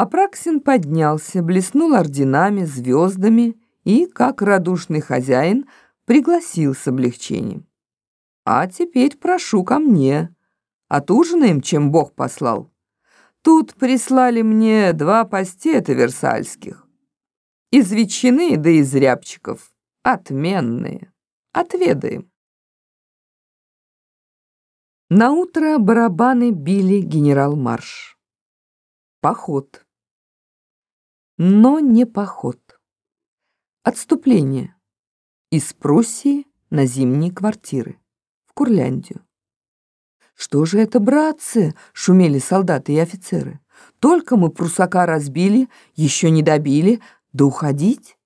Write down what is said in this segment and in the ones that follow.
Апраксин поднялся, блеснул орденами, звездами и, как радушный хозяин, пригласил с облегчением. «А теперь прошу ко мне. Отужинаем, чем Бог послал. Тут прислали мне два пастета версальских. Из ветчины да из рябчиков. Отменные. Отведаем». Наутро барабаны били генерал-марш. Поход. Но не поход. Отступление. Из Пруссии на зимние квартиры. В Курляндию. «Что же это, братцы?» — шумели солдаты и офицеры. «Только мы прусака разбили, еще не добили, да уходить?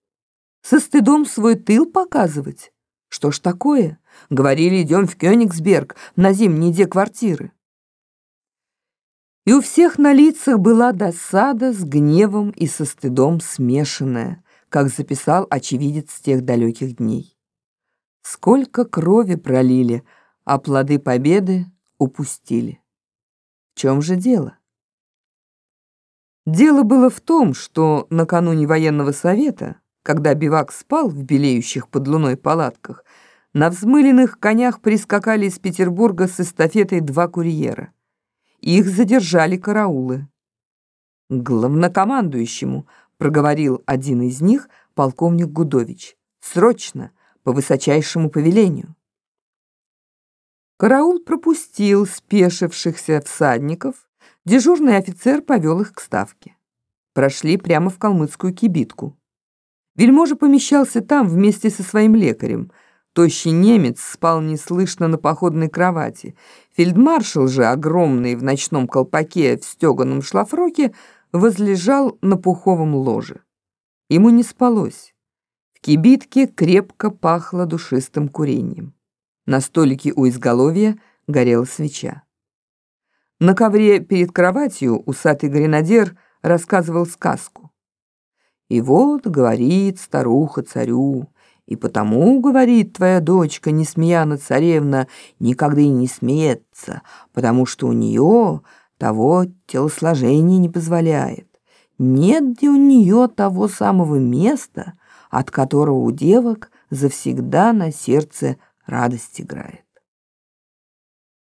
Со стыдом свой тыл показывать? Что ж такое? Говорили, идем в Кёнигсберг, на зимние де квартиры». И у всех на лицах была досада с гневом и со стыдом смешанная как записал очевидец тех далеких дней. Сколько крови пролили, а плоды победы упустили. В чем же дело? Дело было в том, что накануне военного совета, когда бивак спал в белеющих под луной палатках, на взмыленных конях прискакали из Петербурга с эстафетой два курьера. Их задержали караулы. Главнокомандующему – проговорил один из них, полковник Гудович. «Срочно, по высочайшему повелению». Караул пропустил спешившихся всадников, дежурный офицер повел их к ставке. Прошли прямо в калмыцкую кибитку. Вельможа помещался там вместе со своим лекарем. Тощий немец спал неслышно на походной кровати. Фельдмаршал же, огромный в ночном колпаке в стеганом шлафроке, возлежал на пуховом ложе. Ему не спалось. В кибитке крепко пахло душистым курением. На столике у изголовья горела свеча. На ковре перед кроватью усатый гренадер рассказывал сказку. И вот говорит старуха царю, и потому, говорит твоя дочка, Несмеяна царевна, никогда и не смеется, потому что у нее того телосложение не позволяет. Нет где у нее того самого места, от которого у девок завсегда на сердце радость играет.